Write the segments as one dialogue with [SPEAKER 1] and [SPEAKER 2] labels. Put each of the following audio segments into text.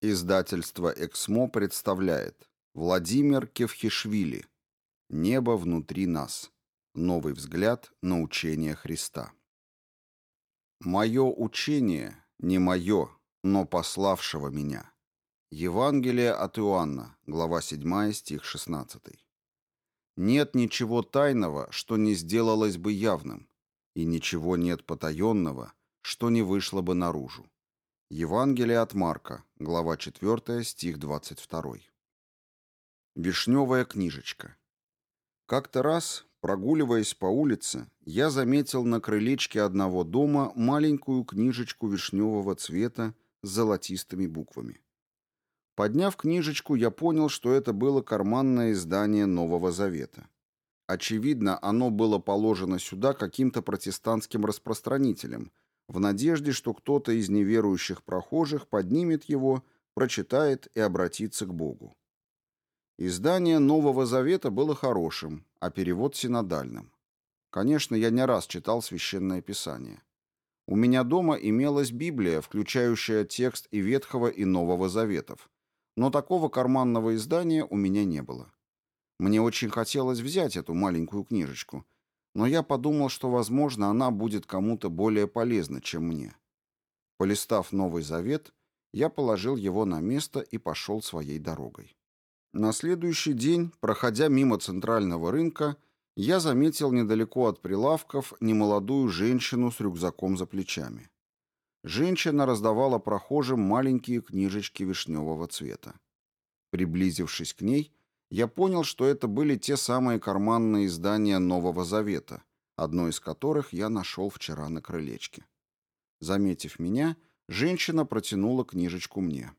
[SPEAKER 1] Издательство «Эксмо» представляет Владимир Кевхишвили «Небо внутри нас. Новый взгляд на учение Христа». «Мое учение не мое, но пославшего меня». Евангелие от Иоанна, глава 7, стих 16. «Нет ничего тайного, что не сделалось бы явным, и ничего нет потаенного, что не вышло бы наружу. Евангелие от Марка, глава 4, стих 22. Вишневая книжечка. Как-то раз, прогуливаясь по улице, я заметил на крылечке одного дома маленькую книжечку вишневого цвета с золотистыми буквами. Подняв книжечку, я понял, что это было карманное издание Нового Завета. Очевидно, оно было положено сюда каким-то протестантским распространителем – в надежде, что кто-то из неверующих прохожих поднимет его, прочитает и обратится к Богу. Издание Нового Завета было хорошим, а перевод синодальным. Конечно, я не раз читал Священное Писание. У меня дома имелась Библия, включающая текст и Ветхого, и Нового Заветов, но такого карманного издания у меня не было. Мне очень хотелось взять эту маленькую книжечку – но я подумал, что, возможно, она будет кому-то более полезна, чем мне. Полистав Новый Завет, я положил его на место и пошел своей дорогой. На следующий день, проходя мимо центрального рынка, я заметил недалеко от прилавков немолодую женщину с рюкзаком за плечами. Женщина раздавала прохожим маленькие книжечки вишневого цвета. Приблизившись к ней, я понял, что это были те самые карманные издания Нового Завета, одно из которых я нашел вчера на крылечке. Заметив меня, женщина протянула книжечку мне.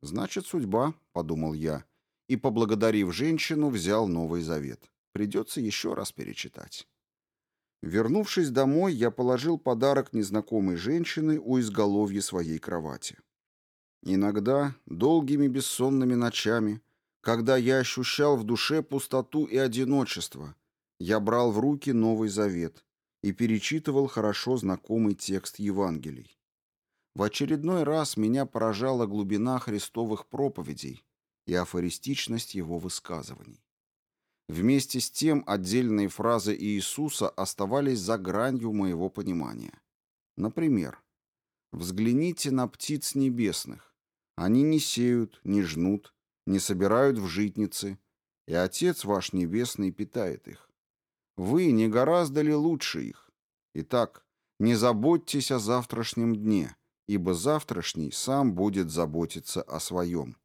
[SPEAKER 1] «Значит, судьба», — подумал я, и, поблагодарив женщину, взял Новый Завет. Придется еще раз перечитать. Вернувшись домой, я положил подарок незнакомой женщины у изголовья своей кровати. Иногда, долгими бессонными ночами, когда я ощущал в душе пустоту и одиночество, я брал в руки Новый Завет и перечитывал хорошо знакомый текст Евангелий. В очередной раз меня поражала глубина христовых проповедей и афористичность его высказываний. Вместе с тем отдельные фразы Иисуса оставались за гранью моего понимания. Например, «Взгляните на птиц небесных. Они не сеют, не жнут, не собирают в житницы, и Отец ваш Небесный питает их. Вы не гораздо ли лучше их? Итак, не заботьтесь о завтрашнем дне, ибо завтрашний сам будет заботиться о своем.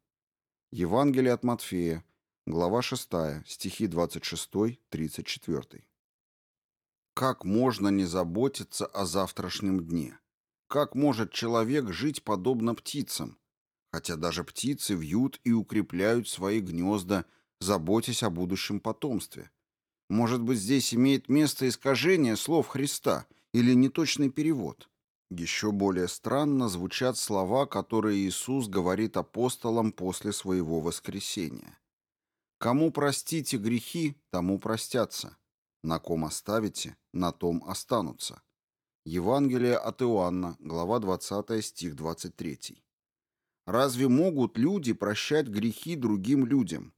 [SPEAKER 1] Евангелие от Матфея, глава 6, стихи 26-34. Как можно не заботиться о завтрашнем дне? Как может человек жить подобно птицам, хотя даже птицы вьют и укрепляют свои гнезда, заботясь о будущем потомстве. Может быть, здесь имеет место искажение слов Христа или неточный перевод. Еще более странно звучат слова, которые Иисус говорит апостолам после своего воскресения. «Кому простите грехи, тому простятся. На ком оставите, на том останутся». Евангелие от Иоанна, глава 20, стих 23. Разве могут люди прощать грехи другим людям?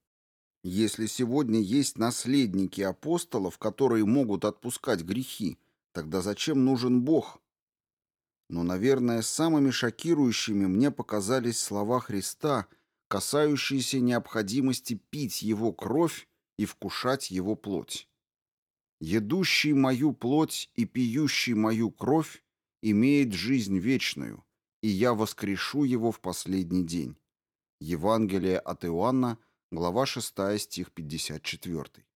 [SPEAKER 1] Если сегодня есть наследники апостолов, которые могут отпускать грехи, тогда зачем нужен Бог? Но, наверное, самыми шокирующими мне показались слова Христа, касающиеся необходимости пить Его кровь и вкушать Его плоть. «Едущий мою плоть и пьющий мою кровь имеет жизнь вечную, и я воскрешу его в последний день». Евангелие от Иоанна, глава 6, стих 54.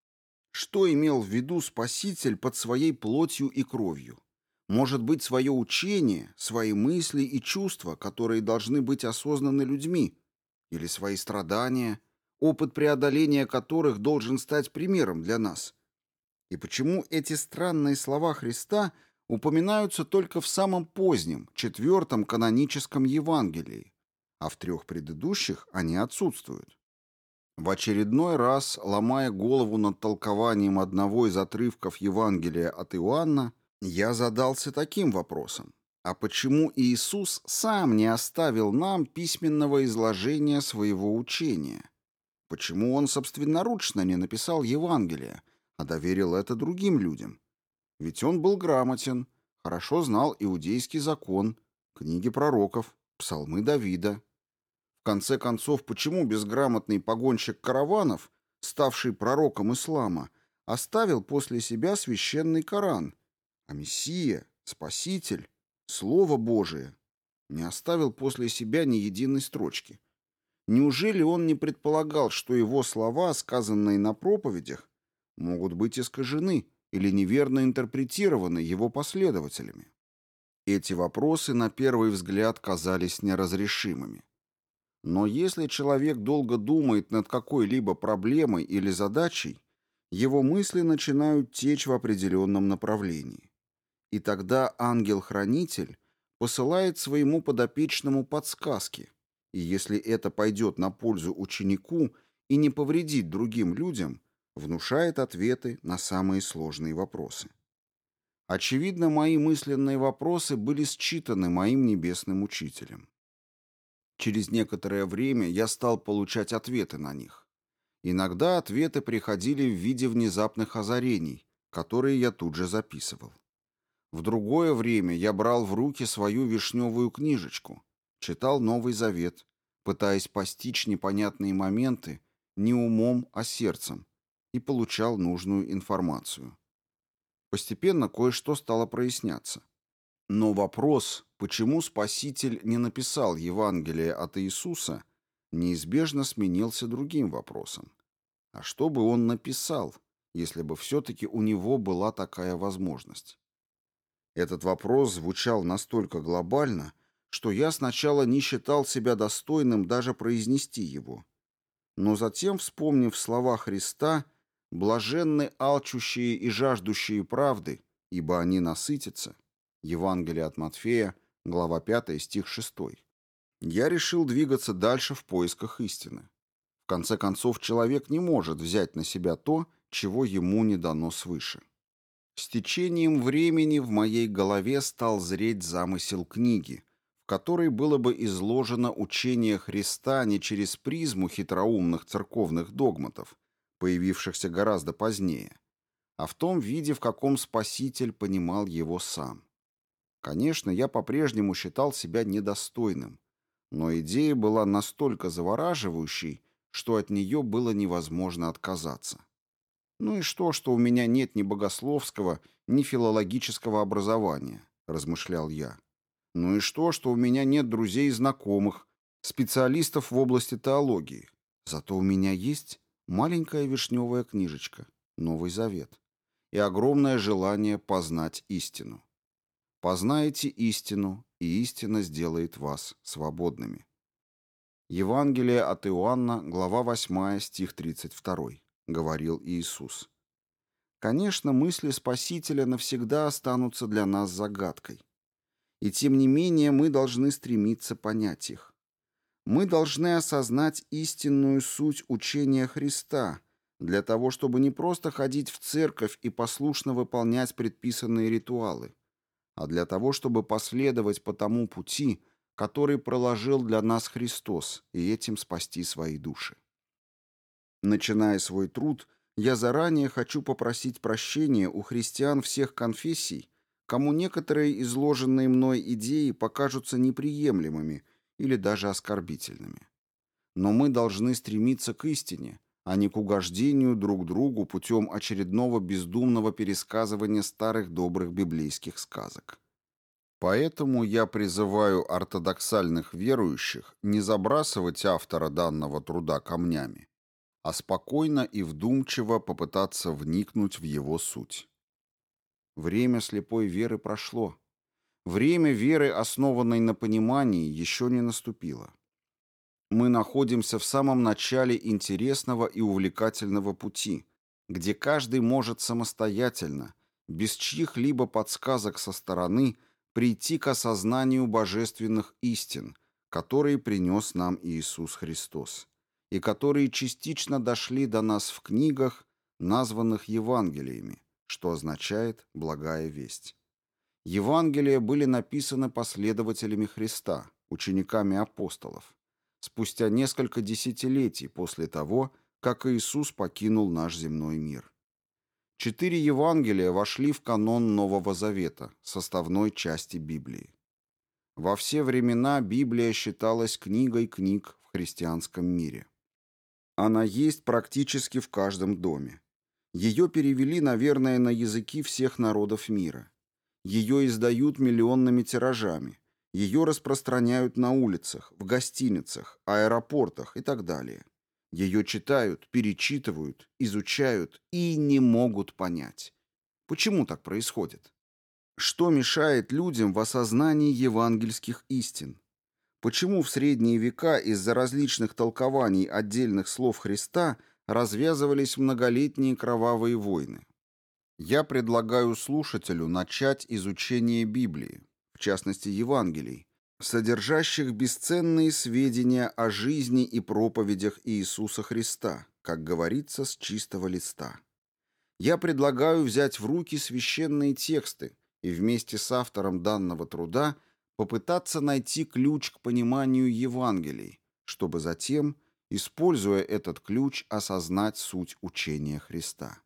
[SPEAKER 1] Что имел в виду Спаситель под своей плотью и кровью? Может быть, свое учение, свои мысли и чувства, которые должны быть осознаны людьми, или свои страдания, опыт преодоления которых должен стать примером для нас? И почему эти странные слова Христа – упоминаются только в самом позднем, четвертом каноническом Евангелии, а в трех предыдущих они отсутствуют. В очередной раз, ломая голову над толкованием одного из отрывков Евангелия от Иоанна, я задался таким вопросом. А почему Иисус сам не оставил нам письменного изложения своего учения? Почему он собственноручно не написал Евангелие, а доверил это другим людям? Ведь он был грамотен, хорошо знал иудейский закон, книги пророков, псалмы Давида. В конце концов, почему безграмотный погонщик караванов, ставший пророком ислама, оставил после себя священный Коран, а Мессия, Спаситель, Слово Божие, не оставил после себя ни единой строчки? Неужели он не предполагал, что его слова, сказанные на проповедях, могут быть искажены или неверно интерпретированы его последователями? Эти вопросы на первый взгляд казались неразрешимыми. Но если человек долго думает над какой-либо проблемой или задачей, его мысли начинают течь в определенном направлении. И тогда ангел-хранитель посылает своему подопечному подсказки, и если это пойдет на пользу ученику и не повредит другим людям, внушает ответы на самые сложные вопросы. Очевидно, мои мысленные вопросы были считаны моим небесным учителем. Через некоторое время я стал получать ответы на них. Иногда ответы приходили в виде внезапных озарений, которые я тут же записывал. В другое время я брал в руки свою вишневую книжечку, читал Новый Завет, пытаясь постичь непонятные моменты не умом, а сердцем, и получал нужную информацию. Постепенно кое-что стало проясняться. Но вопрос, почему Спаситель не написал Евангелие от Иисуса, неизбежно сменился другим вопросом. А что бы он написал, если бы все-таки у него была такая возможность? Этот вопрос звучал настолько глобально, что я сначала не считал себя достойным даже произнести его. Но затем, вспомнив слова Христа, «Блаженны алчущие и жаждущие правды, ибо они насытятся», Евангелие от Матфея, глава 5, стих 6, я решил двигаться дальше в поисках истины. В конце концов, человек не может взять на себя то, чего ему не дано свыше. С течением времени в моей голове стал зреть замысел книги, в которой было бы изложено учение Христа не через призму хитроумных церковных догматов, появившихся гораздо позднее, а в том виде, в каком Спаситель понимал его сам. Конечно, я по-прежнему считал себя недостойным, но идея была настолько завораживающей, что от нее было невозможно отказаться. Ну и что, что у меня нет ни богословского, ни филологического образования, размышлял я. Ну и что, что у меня нет друзей и знакомых, специалистов в области теологии. Зато у меня есть маленькая вишневая книжечка, Новый Завет, и огромное желание познать истину. Познаете истину, и истина сделает вас свободными. Евангелие от Иоанна, глава 8, стих 32 говорил Иисус. Конечно, мысли Спасителя навсегда останутся для нас загадкой. И тем не менее мы должны стремиться понять их. Мы должны осознать истинную суть учения Христа для того, чтобы не просто ходить в церковь и послушно выполнять предписанные ритуалы, а для того, чтобы последовать по тому пути, который проложил для нас Христос, и этим спасти свои души. Начиная свой труд, я заранее хочу попросить прощения у христиан всех конфессий, кому некоторые изложенные мной идеи покажутся неприемлемыми или даже оскорбительными. Но мы должны стремиться к истине, а не к угождению друг другу путем очередного бездумного пересказывания старых добрых библейских сказок. Поэтому я призываю ортодоксальных верующих не забрасывать автора данного труда камнями, а спокойно и вдумчиво попытаться вникнуть в его суть. Время слепой веры прошло. Время веры, основанной на понимании, еще не наступило. Мы находимся в самом начале интересного и увлекательного пути, где каждый может самостоятельно, без чьих-либо подсказок со стороны, прийти к осознанию божественных истин, которые принес нам Иисус Христос и которые частично дошли до нас в книгах, названных Евангелиями, что означает «благая весть». Евангелия были написаны последователями Христа, учениками апостолов, спустя несколько десятилетий после того, как Иисус покинул наш земной мир. Четыре Евангелия вошли в канон Нового Завета, составной части Библии. Во все времена Библия считалась книгой книг в христианском мире. Она есть практически в каждом доме. Ее перевели, наверное, на языки всех народов мира. Ее издают миллионными тиражами. Ее распространяют на улицах, в гостиницах, аэропортах и так далее. Ее читают, перечитывают, изучают и не могут понять. Почему так происходит? Что мешает людям в осознании евангельских истин? Почему в средние века из-за различных толкований отдельных слов Христа развязывались многолетние кровавые войны? Я предлагаю слушателю начать изучение Библии, в частности Евангелий, содержащих бесценные сведения о жизни и проповедях Иисуса Христа, как говорится, с чистого листа. Я предлагаю взять в руки священные тексты и вместе с автором данного труда попытаться найти ключ к пониманию Евангелий, чтобы затем, используя этот ключ, осознать суть учения Христа.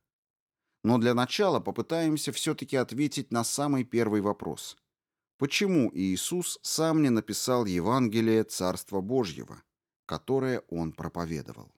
[SPEAKER 1] Но для начала попытаемся все-таки ответить на самый первый вопрос – Почему Иисус сам не написал Евангелие Царства Божьего, которое он проповедовал?